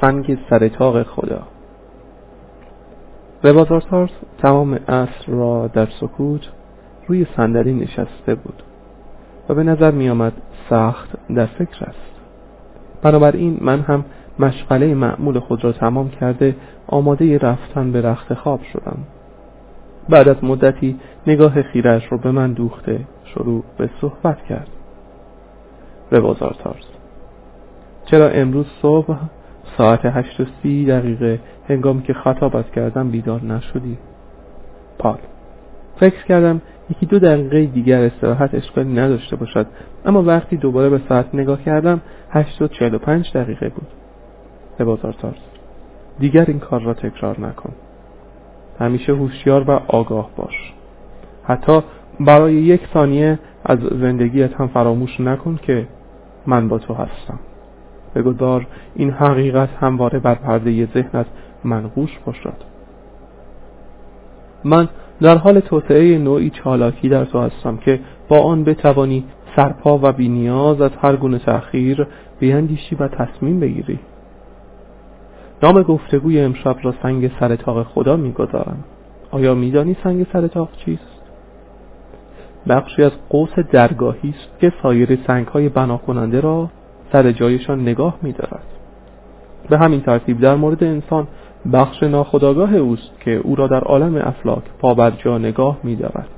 سنگ سرتاق خدا. ربازارتارس تمام عصر را در سکوت روی صندلی نشسته بود و به نظر می آمد سخت در فکر است. بنابراین من هم مشغله معمول خود را تمام کرده آماده رفتن به رخت خواب شدم. بعد از مدتی نگاه خیرش رو به من دوخته شروع به صحبت کرد. ربازارتارس چرا امروز صبح ساعت هشت و سی دقیقه. هنگامی که خطابت کردم بیدار نشدی. پال. فکر کردم یکی دو دقیقه دیگر استراحت اشکالی نداشته باشد. اما وقتی دوباره به ساعت نگاه کردم هشت و چهل و پنج دقیقه بود. لبازارتارس دیگر این کار را تکرار نکن. همیشه هوشیار و آگاه باش. حتی برای یک ثانیه از زندگیت هم فراموش نکن که من با تو هستم. بگذار این حقیقت همواره بر پرده ذهنت منقوش باشد. من در حال توسعه نوعی چالاکی در تو هستم که با آن بتوانی سرپا و بینیاز از هر گونه تأخیر بیاندیشی و تصمیم بگیری. نام گفتگوی امشب را سنگ سرتاق خدا می‌گذارم. آیا میدانی سنگ سرتاق چیست؟ بخشی از قوس درگاهی است که سایر سنگ های را سر جایشان نگاه میدارد. به همین ترتیب در مورد انسان بخش ناخداگاه اوست که او را در عالم افلاک پابرجا نگاه میدارد.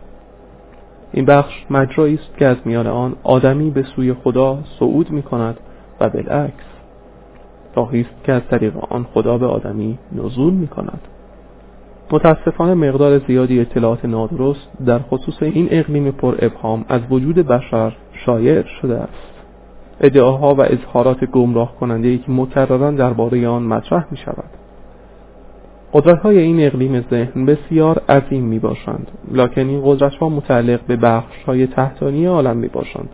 این بخش مجرایی است که از میان آن آدمی به سوی خدا صعود می کند و بالعکس راهی است که از طریق آن خدا به آدمی نزول می کند متاسفانه مقدار زیادی اطلاعات نادرست در خصوص این اقلیم پر ابهام از وجود بشر شایع شده است. ادعاها و اظهارات گمراه کننده ای که مکررا درباره آن مطرح می شود قدرت های این اقلیم ذهن بسیار عظیم می باشند لکن این قدرت ها متعلق به بخش های تحتانی عالم می باشند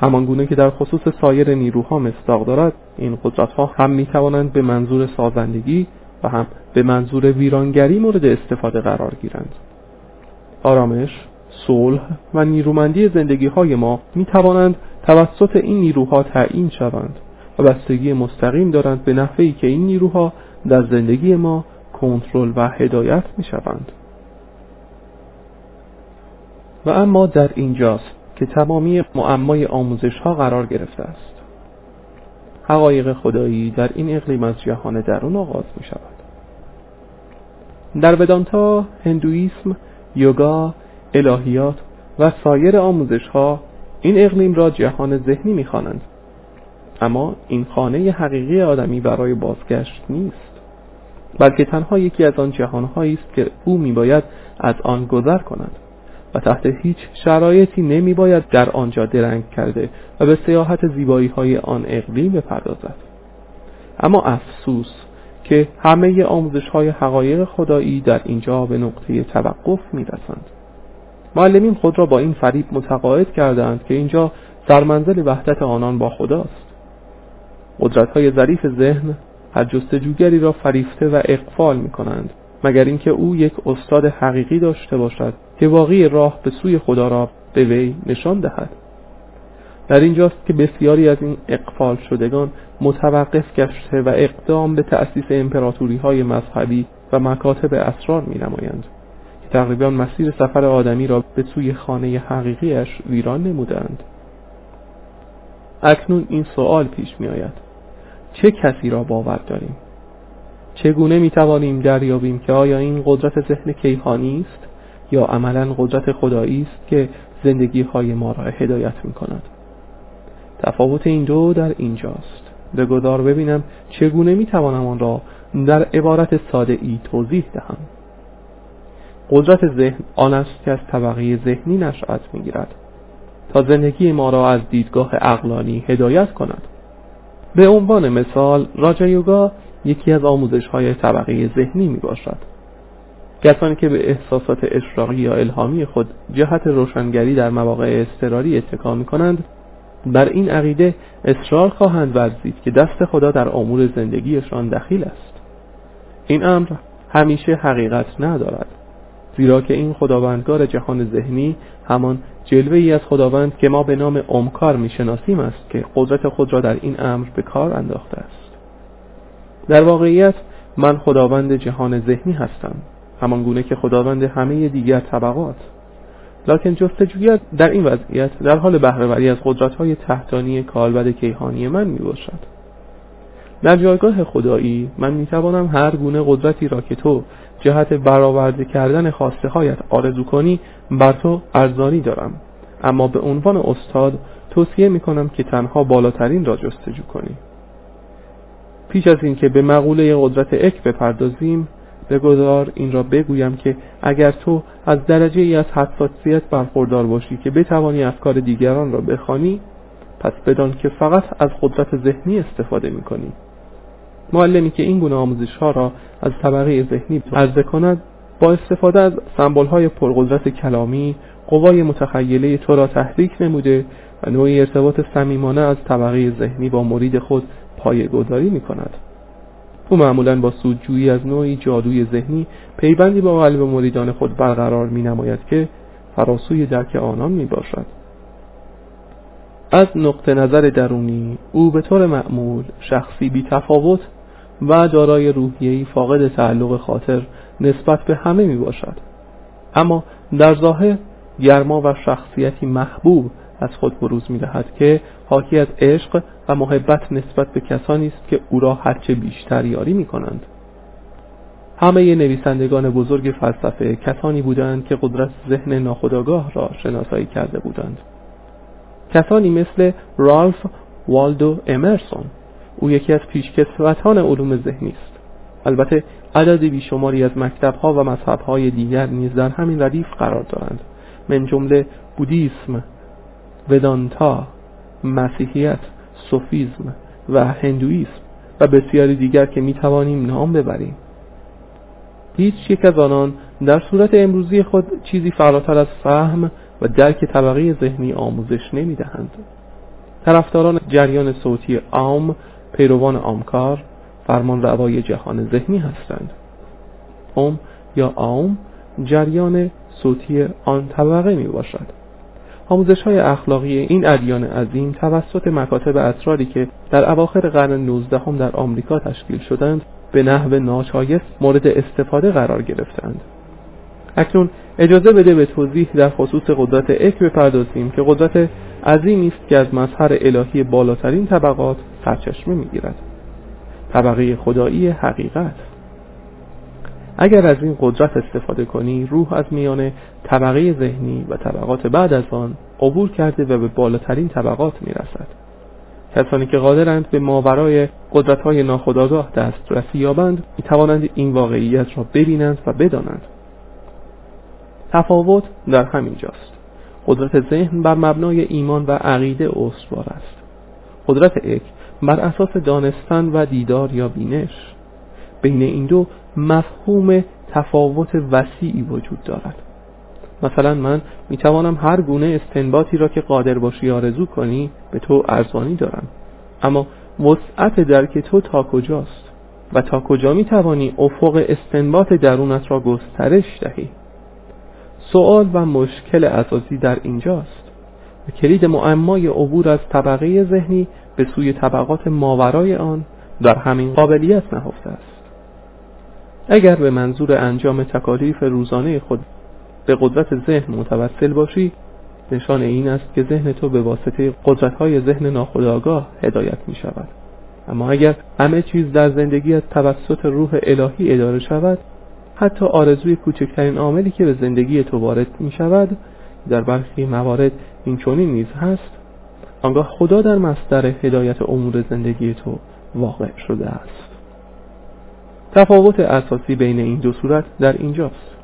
همان گونه که در خصوص سایر نیروها مصداق دارد این قدرت ها هم می توانند به منظور سازندگی و هم به منظور ویرانگری مورد استفاده قرار گیرند. آرامش صلح و نیرومندی زندگی های ما می توانند توسط این نیروها تعیین شوند و بستگی مستقیم دارند به نحوی که این نیروها در زندگی ما کنترل و هدایت می شوند و اما در اینجاست که تمامی معمای آموزش ها قرار گرفته است. حقایق خدایی در این اقلیم از جهان درون آغاز می شود در ودانتا، هندویسم، یوگا، الهیات و سایر آموزش ها این اقلیم را جهان ذهنی می‌خوانند. اما این خانه حقیقی آدمی برای بازگشت نیست بلکه تنها یکی از آن جهانهایی است که او میباید از آن گذر کند و تحت هیچ شرایطی نمیباید در آنجا درنگ کرده و به سیاحت زیبایی های آن اقلیم بپردازد. اما افسوس که همه آموزش های حقایق خدایی در اینجا به نقطه توقف می‌رسند. معلمین خود را با این فریب متقاعد کردند که اینجا سرمنزل وحدت آنان با خداست. قدرت های ظریف ذهن هر جستجوگری را فریفته و اقفال می کنند مگر اینکه او یک استاد حقیقی داشته باشد که واقعی راه به سوی خدا را به وی نشان دهد. در اینجاست که بسیاری از این اقفال شدگان متوقف گشته و اقدام به تأسیس امپراتوری های مذهبی و مکاتب اسرار می نمایند تقریبا مسیر سفر آدمی را به سوی خانه حقیقیش ویران نمودند. اکنون این سوال پیش می آید چه کسی را باور داریم؟ چگونه می توانیم دریابیم که آیا این قدرت ذهن کیهانی است یا عملا قدرت خدایی است که زندگی های ما را هدایت می کند تفاوت این دو در اینجاست. گذار ببینم چگونه می توانم آن را در عبارت ساده ای توضیح دهم. قدرت ذهن آن است که از طبقه ذهنی نشأت می‌گیرد. تا زندگی ما را از دیدگاه اقلانی هدایت کند. به عنوان مثال راجا یوگا یکی از آموزش های طبقه ذهنی می باشد کسانی که به احساسات اشراقی یا الهامی خود جهت روشنگری در مواقع اضطراری اتکا می کنند بر این عقیده اصرار خواهند ورزید که دست خدا در امور زندگیشان دخیل است. این امر همیشه حقیقت ندارد. زیرا که این خداوندگار جهان ذهنی همان جلوه ای از خداوند که ما به نام امکار می‌شناسیم است که قدرت خود را در این امر به کار انداخته است. در واقعیت من خداوند جهان ذهنی هستم همان گونه که خداوند همه دیگر طبقات. لکن جستجویت در این وضعیت در حال بهرهوری از قدرت‌های تحتانی کالبد کیهانی من می باشد در جایگاه خدایی من می توانم هر گونه قدرتی را که تو جهت برآورده کردن خواسته هایت آرزو کنی بر تو ارزانی دارم. اما به عنوان استاد توصیه می کنم که تنها بالاترین را جستجو کنی. پیش از اینکه به مقوله قدرت اک بپردازیم بگذار این را بگویم که اگر تو از درجه ای از حساسیت برخوردار باشی که بتوانی افکار دیگران را بخوانی پس بدان که فقط از قدرت ذهنی استفاده می کنی معلمی که این گونه آموزش ها را از طبقه ذهنی عرضه کند با استفاده از سمبل های پرقدرت کلامی قوای متخیله تو را تحریک نموده و نوعی ارتباط صمیمانه از طبقه ذهنی با مرید خود پایه گذاری می کند او معمولا با سودجویی از نوعی جادوی ذهنی پیوندی با قلب مریدان خود برقرار می نماید که فراسوی درک آنان می باشد از نقطه نظر درونی او به طور معمول شخصی بی تفاوت و دارای روحیه‌ای فاقد تعلق خاطر نسبت به همه می باشد اما در ظاهر گرما و شخصیتی محبوب از خود بروز می دهد که حاکی از عشق و محبت نسبت به کسانی است که او را هرچه بیشتر یاری می کنند همه نویسندگان بزرگ فلسفه کسانی بودند که قدرت ذهن ناخودآگاه را شناسایی کرده بودند. کسانی مثل رالف والدو امرسون او یکی از پیشکسوتان علوم ذهنی است. البته عدد بیشماری از مکتبها و مذهبهای دیگر نیز در همین ردیف قرار دارند. من جمله بودیسم ودانتا مسیحیت سوفیزم و هندویسم و بسیاری دیگر که می توانیم نام ببریم. هیچ یک از آنان در صورت امروزی خود چیزی فراتر از فهم و درک طبقه ذهنی آموزش نمی دهند. طرفداران جریان صوتی عام پیروان آمکار فرمان روای جهان ذهنی هستند. اوم یا آم جریان صوتی آن طبقه می باشد. آموزش های اخلاقی این ادیان عظیم توسط مکاتب اسراری که در اواخر قرن 19 هم در آمریکا تشکیل شدند به نحو ناشایست مورد استفاده قرار گرفتند. اکنون اجازه بده به توضیح در خصوص قدرت اک بپردازیم که قدرت عظیمی است که از مظهر الهی بالاترین طبقات سرچشمه می‌گیرد. طبقه خدایی حقیقت. اگر از این قدرت استفاده کنی روح از میان طبقه ذهنی و طبقات بعد از آن عبور کرده و به بالاترین طبقات می‌رسد. کسانی که قادرند به ماورای قدرت های ناخودآگاه دسترسی یابند می توانند این واقعیت را ببینند و بدانند. تفاوت در همین جاست. قدرت ذهن بر مبنای ایمان و عقیده استوار است. قدرت اک بر اساس دانستن و دیدار یا بینش. بین این دو مفهوم تفاوت وسیعی وجود دارد. مثلا من می توانم هر گونه استنباطی را که قادر باشی آرزو کنی به تو ارزانی دارم. اما وسعت درک تو تا کجاست؟ و تا کجا می توانی افق استنباط درونت را گسترش دهی؟ سوال و مشکل اساسی در اینجاست. و کلید معمای عبور از طبقه ذهنی به سوی طبقات ماورای آن در همین قابلیت نهفته است. اگر به منظور انجام تکالیف روزانه خود به قدرت ذهن متوسل باشی نشان این است که ذهن تو به واسطه قدرتهای ذهن ناخودآگاه هدایت می شود اما اگر همه چیز در زندگی از توسط روح الهی اداره شود حتی آرزوی کوچکترین عاملی که به زندگی تو وارد می شود در برخی موارد این چونین نیز هست. آنگاه خدا در مصدر هدایت امور زندگی تو واقع شده است. تفاوت اساسی بین این دو صورت در اینجاست.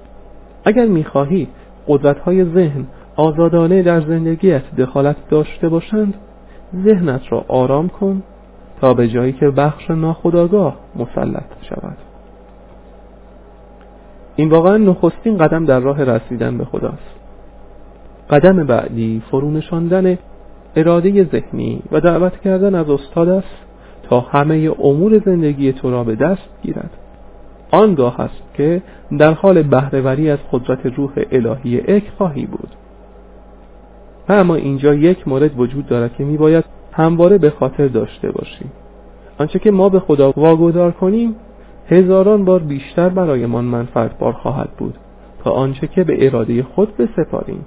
اگر می‌خواهی قدرتهای ذهن آزادانه در زندگیت دخالت داشته باشند ذهنت را آرام کن تا به جایی که بخش ناخداگاه مسلط شود. این واقعا نخستین قدم در راه رسیدن به خداست. قدم بعدی فرونشاندن اراده ذهنی و دعوت کردن از استاد است تا همه امور زندگی تو را به دست گیرد. آنگاه است که در حال بهرهوری از قدرت روح الهی اک خواهی بود. و اما اینجا یک مورد وجود دارد که میباید همواره به خاطر داشته باشی آنچه که ما به خدا واگذار کنیم هزاران بار بیشتر برایمان منفعت بار خواهد بود تا آنچه که به اراده خود بسپاریم.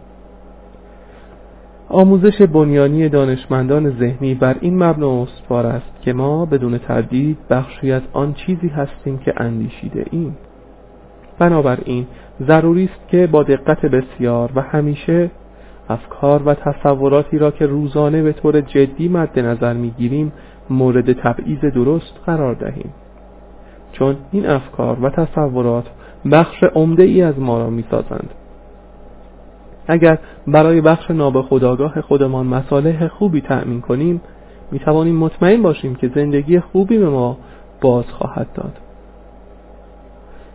آموزش بنیانی دانشمندان ذهنی بر این مبنا استوار است که ما بدون تردید بخشی از آن چیزی هستیم که اندیشیده ایم. بنابراین ضروری است که با دقت بسیار و همیشه افکار و تصوراتی را که روزانه به طور جدی مد نظر می‌گیریم مورد تبعیض درست قرار دهیم. چون این افکار و تصورات بخش عمده ای از ما را می‌سازند. اگر برای بخش نابخداگاه خودمان مصالح خوبی تأمین کنیم می توانیم مطمئن باشیم که زندگی خوبی به ما باز خواهد داد.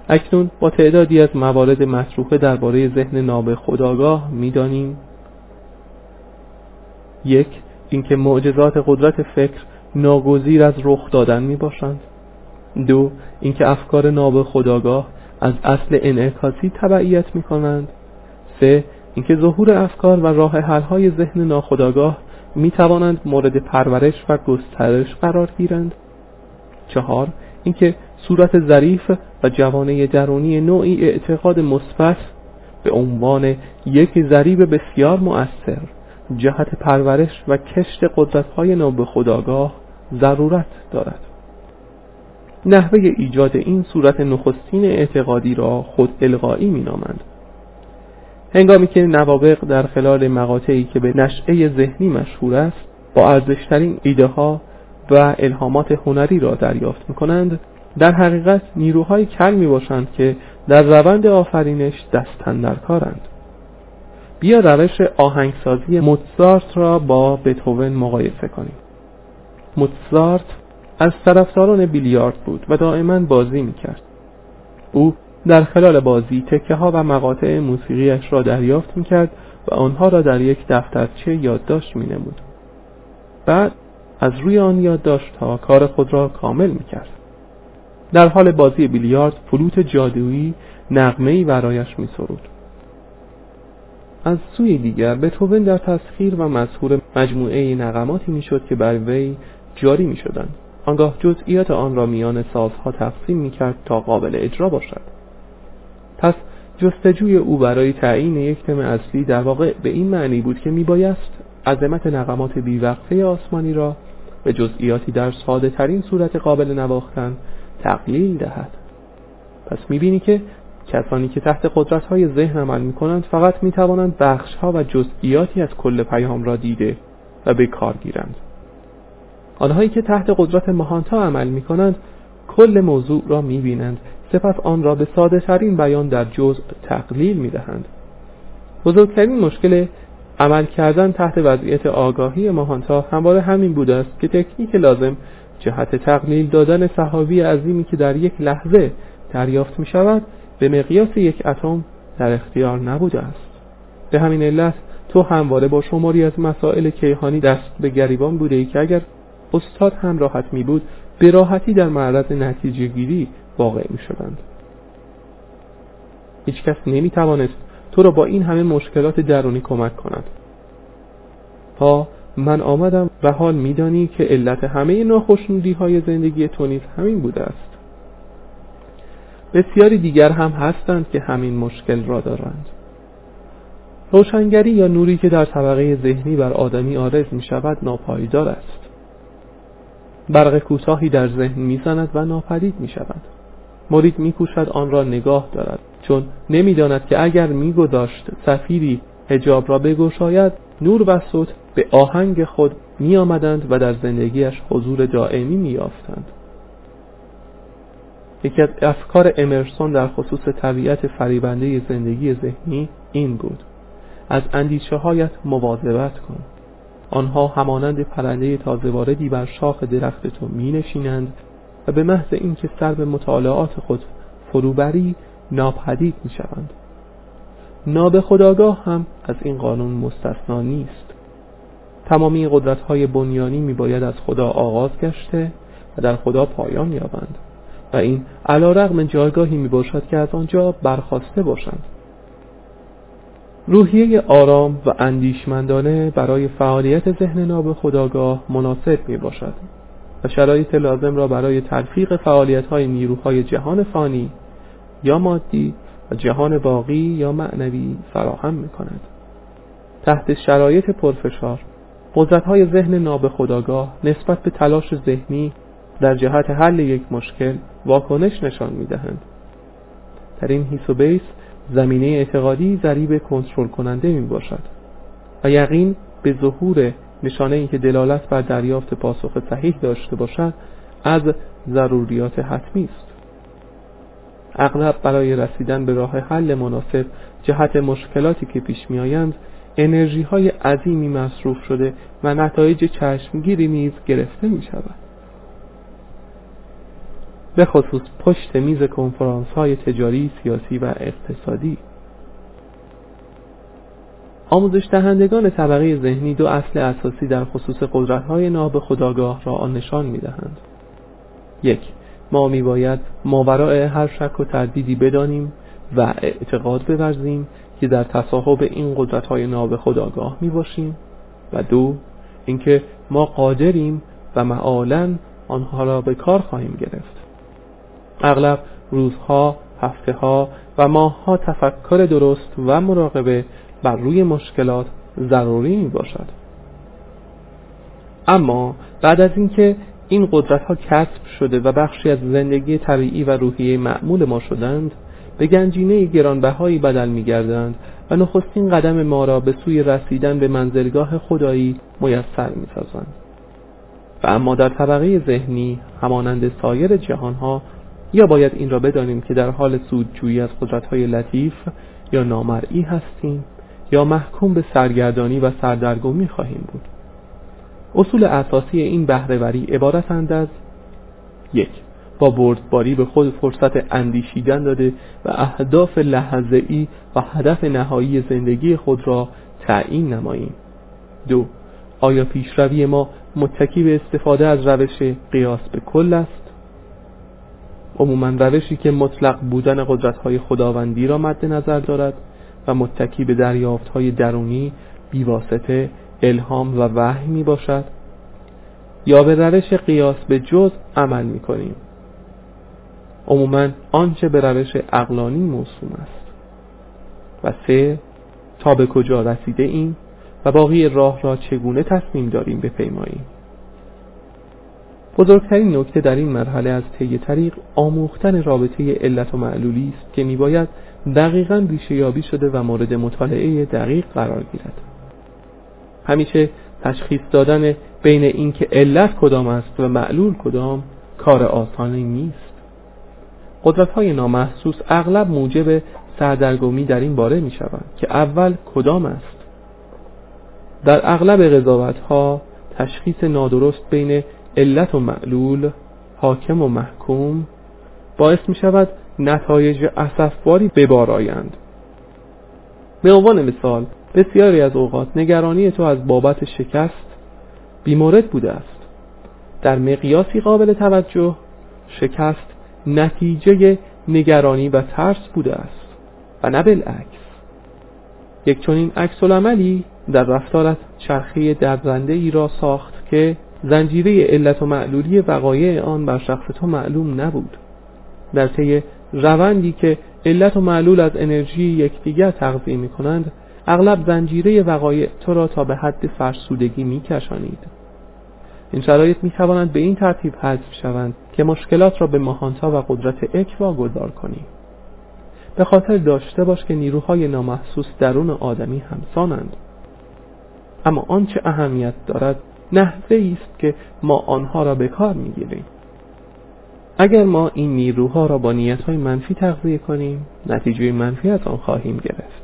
اکنون با تعدادی از موارد مطروحه درباره ذهن نابخداگاه می‌دانیم. یک اینکه معجزات قدرت فکر ناگزیر از رخ دادن می باشند دو اینکه افکار نابخداگاه از اصل انعکاسی تبعیت می کنند سه اینکه ظهور افکار و راه های ذهن ناخودآگاه می توانند مورد پرورش و گسترش قرار گیرند. چهار اینکه صورت ظریف و جوانه درونی نوعی اعتقاد مثبت به عنوان یک ذریب بسیار مؤثر جهت پرورش و کشت قدرت‌های نابخودآگاه ضرورت دارد. نحوه ایجاد این صورت نخستین اعتقادی را خود الغایی می نامند. هنگامی که نوابق در خلال مقاطعی که به نشعه ذهنی مشهور است با ارزشترین ایده ها و الهامات هنری را دریافت می کنند در حقیقت نیروهای کل می باشند که در روند آفرینش دستن در کارند بیا روش آهنگسازی موتزارت را با بتوون مقایسه کنیم موتزارت از طرفداران بیلیارد بود و دائما بازی می کرد او در خلال بازی تکه ها و مقاطع موسیقیش را دریافت می کرد و آنها را در یک دفترچه یادداشت می نمود. بعد از روی آن یادداشت ها کار خود را کامل می کرد. در حال بازی بیلیارد فلوت جادویی نغمه‌ای برایش می سرود. از سوی دیگر بتوون در تسخیر و مظهور مجموعه نغماتی می‌شد که بر وی جاری می شدند. آنگاه جزئیات آن را میان سازها تقسیم می کرد تا قابل اجرا باشد. پس جستجوی او برای تعیین یک تم اصلی در واقع به این معنی بود که میبایست عظمت نقمات بیوقفه آسمانی را به جزئیاتی در ساده ترین صورت قابل نواختن تقلیل دهد. پس می‌بینی که کسانی که تحت قدرت های ذهن عمل می کنند فقط می توانند بخش ها و جزئیاتی از کل پیام را دیده و به کار گیرند. آنهایی که تحت قدرت مهانتا عمل می کنند کل موضوع را می بینند سپس آن را به ساده ترین بیان در جزء تقلیل می دهند بزرگترین مشکل عمل کردن تحت وضعیت آگاهی ماهانتا همواره همین بوده است که تکنیک لازم جهت تقلیل دادن صحابی عظیمی که در یک لحظه دریافت می شود به مقیاس یک اتم در اختیار نبوده است. به همین علت تو همواره با شماری از مسائل کیهانی دست به گریبان بوده ای که اگر استاد هم راحت می بود به راحتی در معرض نتیجه گیری واقع می شدند. هیچ کس نمی توانست تو را با این همه مشکلات درونی کمک کند. تا من آمدم و حال میدانی که علت همه ناخشنودی های زندگی تو نیز همین بوده است. بسیاری دیگر هم هستند که همین مشکل را دارند. روشنگری یا نوری که در طبقه ذهنی بر آدمی آرز می شود ناپایدار است. برق کوتاهی در ذهن می‌زند و ناپدید می شود مرید میکوشد آن را نگاه دارد چون نمی‌داند که اگر میگذاشت سفیری هجاب را بگشاید نور و صوت به آهنگ خود می آمدند و در زندگیش حضور دائمی می یافتند. یکی از افکار امرسون در خصوص طبیعت فریبنده زندگی ذهنی این بود از اندیشه هایت مواظبت کن آنها همانند پرنده تازه واردی بر شاخ درخت تو می نشینند و به محض اینکه سر به مطالعات خود فروبری ناپدید می شوند نابخداگاه هم از این قانون مستثنا نیست. تمامی قدرت های بنیانی می باید از خدا آغاز گشته و در خدا پایان یابند و این علا رغم جایگاهی می باشد که از آنجا برخواسته باشند. روحیه آرام و اندیشمندانه برای فعالیت ذهن ناب خداگاه مناسب می باشد و شرایط لازم را برای تلفیق فعالیت های نیروهای جهان فانی یا مادی و جهان باقی یا معنوی فراهم می کند تحت شرایط پرفشار قدرت های ذهن نابخداگاه نسبت به تلاش ذهنی در جهت حل یک مشکل واکنش نشان می دهند. در این حیث و زمینه اعتقادی ضریب کنترل کننده می باشد. و یقین به ظهور نشانه ای که دلالت بر دریافت پاسخ صحیح داشته باشد از ضروریات حتمی است. اغلب برای رسیدن به راه حل مناسب جهت مشکلاتی که پیش میآیند انرژی های عظیمی مصروف شده و نتایج چشمگیری نیز گرفته می شود به خصوص پشت میز کنفرانس های تجاری، سیاسی و اقتصادی. آموزش دهندگان طبقه ذهنی دو اصل اساسی در خصوص قدرت های ناب خداگاه را نشان می دهند. یک ما می باید ماورای هر شک و تردیدی بدانیم و اعتقاد بورزیم که در تصاحب این قدرت های ناب خداگاه می باشیم و دو اینکه ما قادریم و معالا آنها را به کار خواهیم گرفت. اغلب روزها، هفته ها و ماهها تفکر درست و مراقبه بر روی مشکلات ضروری می باشد اما بعد از اینکه این قدرت ها کسب شده و بخشی از زندگی طبیعی و روحیه معمول ما شدند به گنجینه گرانبهایی بدل می گردند و نخستین قدم ما را به سوی رسیدن به منزلگاه خدایی میسر می سازند. و اما در طبقه ذهنی همانند سایر جهانها یا باید این را بدانیم که در حال سودجویی از قدرت‌های لطیف یا نامرئی هستیم یا محکوم به سرگردانی و سردرگمی خواهیم بود. اصول اساسی این بهرهوری عبارتند از یک با بردباری به خود فرصت اندیشیدن داده و اهداف لحظه‌ای و هدف نهایی زندگی خود را تعیین نماییم. دو آیا پیشروی ما متکی به استفاده از روش قیاس به کل است؟ عموما روشی که مطلق بودن قدرت‌های خداوندی را مد نظر دارد و متکی به دریافت‌های درونی بیواسطه الهام و وحی می باشد یا به روش قیاس به جز عمل می کنیم عموما آنچه به روش اقلانی موسوم است. و سه تا به کجا رسیده ایم و باقی راه را چگونه تصمیم داریم بپیماییم؟ بزرگترین نکته در این مرحله از طی طریق آموختن رابطه علت و معلولی است که میباید دقیقا ریشه یابی شده و مورد مطالعه دقیق قرار گیرد. همیشه تشخیص دادن بین اینکه علت کدام است و معلول کدام کار آسانی نیست. قدرت های نامحسوس اغلب موجب سردرگمی در این باره می شوند که اول کدام است. در اغلب قضاوت ها تشخیص نادرست بین علت و معلول حاکم و محکوم باعث می شود نتایج اصفباری ببارایند به عنوان مثال بسیاری از اوقات نگرانی تو از بابت شکست بیمورد بوده است. در مقیاسی قابل توجه شکست نتیجه نگرانی و ترس بوده است و نه بالعکس. یک چنین عکس در رفتارت چرخه درزنده ای را ساخت که زنجیره علت و معلولی وقایع آن بر شخص تو معلوم نبود. در طی روندی که علت و معلول از انرژی یکدیگر تغذیه می کنند اغلب زنجیره وقایع تو را تا به حد فرسودگی می کشانید این شرایط می توانند به این ترتیب حذف شوند که مشکلات را به ماهانتا و قدرت اک واگذار کنی. به خاطر داشته باش که نیروهای نامحسوس درون آدمی همسانند. اما آنچه اهمیت دارد نحوه است که ما آنها را به کار می‌گیریم. اگر ما این نیروها را با نیتهای منفی تغذیه کنیم نتیجه منفی از آن خواهیم گرفت.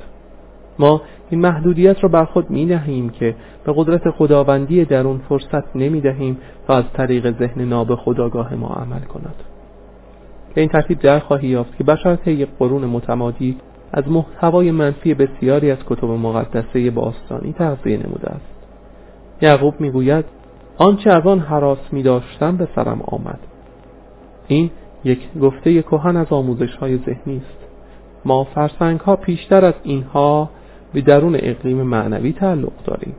ما این محدودیت را بر خود می که به قدرت خداوندی درون فرصت نمی دهیم تا از طریق ذهن ناب خداگاه ما عمل کند. به این ترتیب در خواهی یافت که بشر طی قرون متمادی از محتوای منفی بسیاری از کتب مقدسه باستانی تغذیه نموده است. یعقوب می‌گوید آنچه از آن حراس می داشتم به سرم آمد. این یک گفته کهن از آموزش های ذهنی است. ما فرسنگ ها پیشتر از اینها به درون اقلیم معنوی تعلق داریم.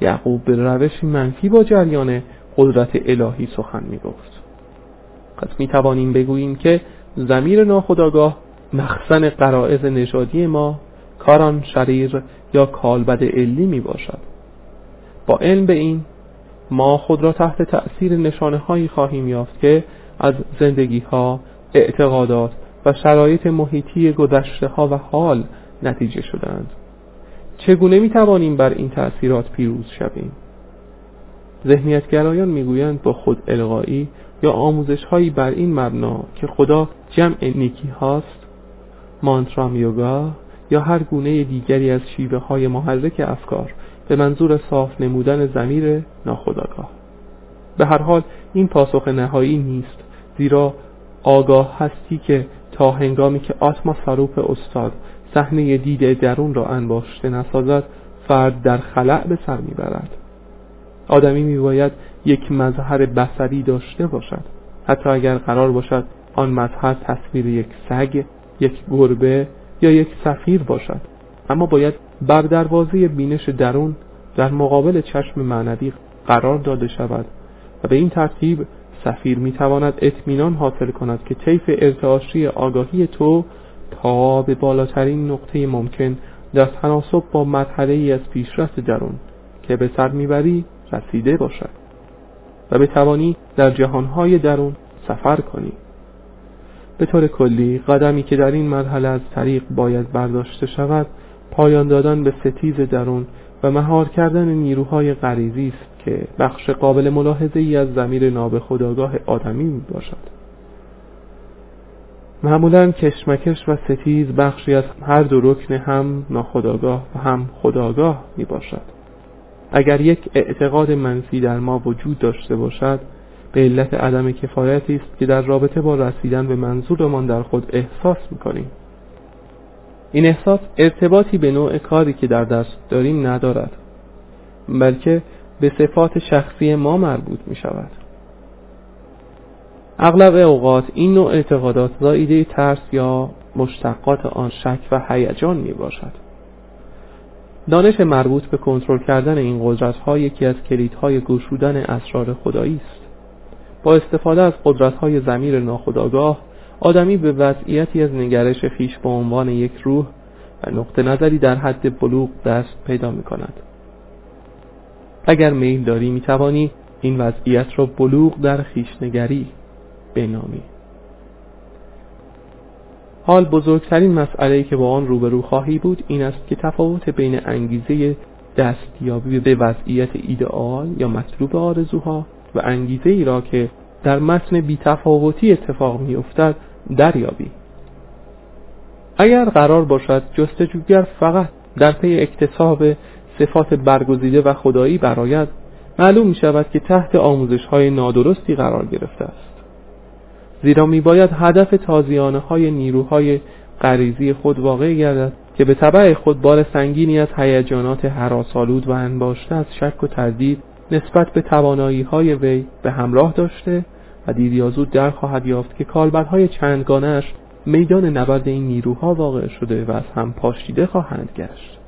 یعقوب به روش منفی با جریان قدرت الهی سخن می گفت پس می توانیم بگوییم که زمیر ناخداگاه مخزن قرائز نژادی ما کاران شریر یا کالبد علی می باشد با علم به این ما خود را تحت تأثیر نشانه هایی خواهیم یافت که از زندگی ها اعتقادات و شرایط محیطی گذشته ها و حال نتیجه شدند چگونه می توانیم بر این تأثیرات پیروز شویم؟ ذهنیتگرایان می‌گویند با خود القایی یا آموزش هایی بر این مبنا که خدا جمع نیکی هاست مانترام یوگا یا هر گونه دیگری از شیوه های محرک افکار به منظور صاف نمودن زمیر ناخداگاه به هر حال این پاسخ نهایی نیست زیرا آگاه هستی که تا هنگامی که آتما سروپ استاد صحنه دید درون را انباشته نسازد فرد در خلع به سر می‌برد. آدمی میباید یک مظهر بسری داشته باشد. حتی اگر قرار باشد آن مظهر تصویر یک سگ یک گربه یا یک سفیر باشد. اما باید بر دروازه بینش درون در مقابل چشم معنوی قرار داده شود و به این ترتیب سفیر می‌تواند اطمینان حاصل کند که طیف ارتعاشی آگاهی تو تا به بالاترین نقطه ممکن در تناسب با مرحله ای از پیشرفت درون که به سر می‌بری رسیده باشد و بتوانی در جهانهای درون سفر کنی. به طور کلی قدمی که در این مرحله از طریق باید برداشته شود پایان دادن به ستیز درون و مهار کردن نیروهای غریزی است که بخش قابل ملاحظه ای از زمیر نابخداگاه آدمی می باشد. معمولا کشمکش و ستیز بخشی از هر دو رکن هم ناخداگاه و هم خداگاه می باشد اگر یک اعتقاد منفی در ما وجود داشته باشد به علت عدم کفایتی است که در رابطه با رسیدن به منظورمان در خود احساس می‌کنیم. این احساس ارتباطی به نوع کاری که در دست داریم ندارد بلکه به صفات شخصی ما مربوط می شود اغلب اوقات این نوع اعتقادات زاییده ترس یا مشتقات آن شک و هیجان می باشد دانش مربوط به کنترل کردن این قدرت ها یکی از کلیدهای گشودن اسرار خدایی است. با استفاده از قدرت های زمیر ناخودآگاه آدمی به وضعیتی از نگرش خیش به عنوان یک روح و نقطه نظری در حد بلوغ دست پیدا می کند اگر میل داری می توانی این وضعیت را بلوغ در خیشنگری بنامی. حال بزرگترین مسئله که با آن روبرو خواهی بود این است که تفاوت بین انگیزه دستیابی به وضعیت ایدئال یا مطلوب آرزوها و انگیزه ای را که در متن بیتفاوتی اتفاق می افتد دریابی. اگر قرار باشد جستجوگر فقط در پی اکتساب صفات برگزیده و خدایی براید معلوم می شود که تحت آموزش های نادرستی قرار گرفته است. زیرا می باید هدف تازیانه های نیروهای غریزی خود واقع گردد که به طبع خود بار سنگینی از هیجانات حراسالود و انباشته از شک و تردید نسبت به توانایی های وی به همراه داشته و دیر زود در خواهد یافت که کالبدهای چندگانش میدان نبرد این نیروها واقع شده و از هم پاشیده خواهند گشت.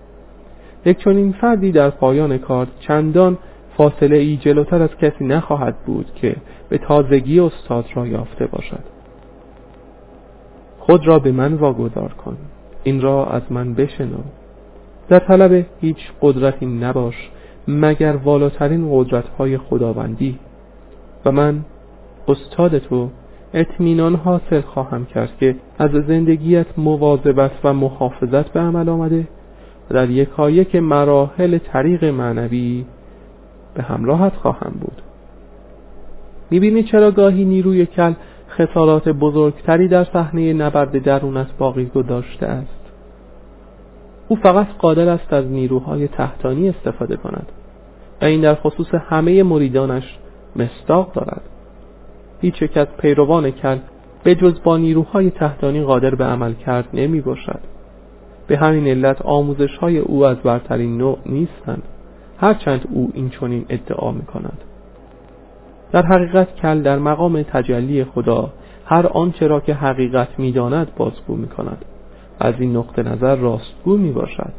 یک چنین فردی در پایان کار چندان فاصله ای جلوتر از کسی نخواهد بود که به تازگی استاد را یافته باشد. خود را به من واگذار کن. این را از من بشنو. در طلب هیچ قدرتی نباش مگر والاترین قدرت های خداوندی. و من استاد تو اطمینان حاصل خواهم کرد که از زندگیت مواظبت و محافظت به عمل آمده و در یکایک مراحل طریق معنوی به همراهت خواهم بود. می‌بینی چرا گاهی نیروی کل خسارات بزرگتری در صحنه نبرد درونت باقی گذاشته است؟ او فقط قادر است از نیروهای تحتانی استفاده کند. و این در خصوص همه مریدانش مستاق دارد. هیچ یک از پیروان کل به جز با نیروهای تحتانی قادر به عمل کرد نمی باشد. به همین علت آموزش های او از برترین نوع نیستند. هرچند او این چنین ادعا می کند. در حقیقت کل در مقام تجلی خدا هر آنچه را که حقیقت می‌داند بازگو می کند از این نقطه نظر راستگو می باشد.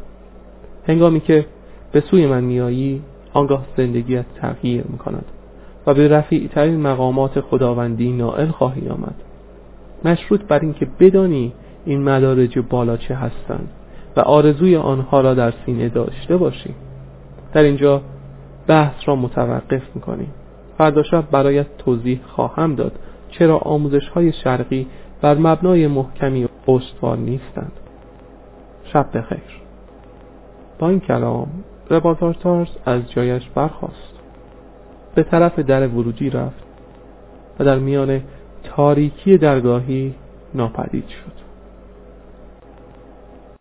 هنگامی که به سوی من میایی آنگاه زندگیت تغییر می کند و به رفیع ترین مقامات خداوندی نائل خواهی آمد. مشروط بر اینکه بدانی این مدارج بالا چه هستند و آرزوی آنها را در سینه داشته باشی. در اینجا بحث را متوقف می‌کنیم فردا شب برایت توضیح خواهم داد چرا آموزش های شرقی بر مبنای محکمی استوار نیستند. شب بخیر. با این کلام رباتارتارس از جایش برخاست. به طرف در ورودی رفت و در میان تاریکی درگاهی ناپدید شد.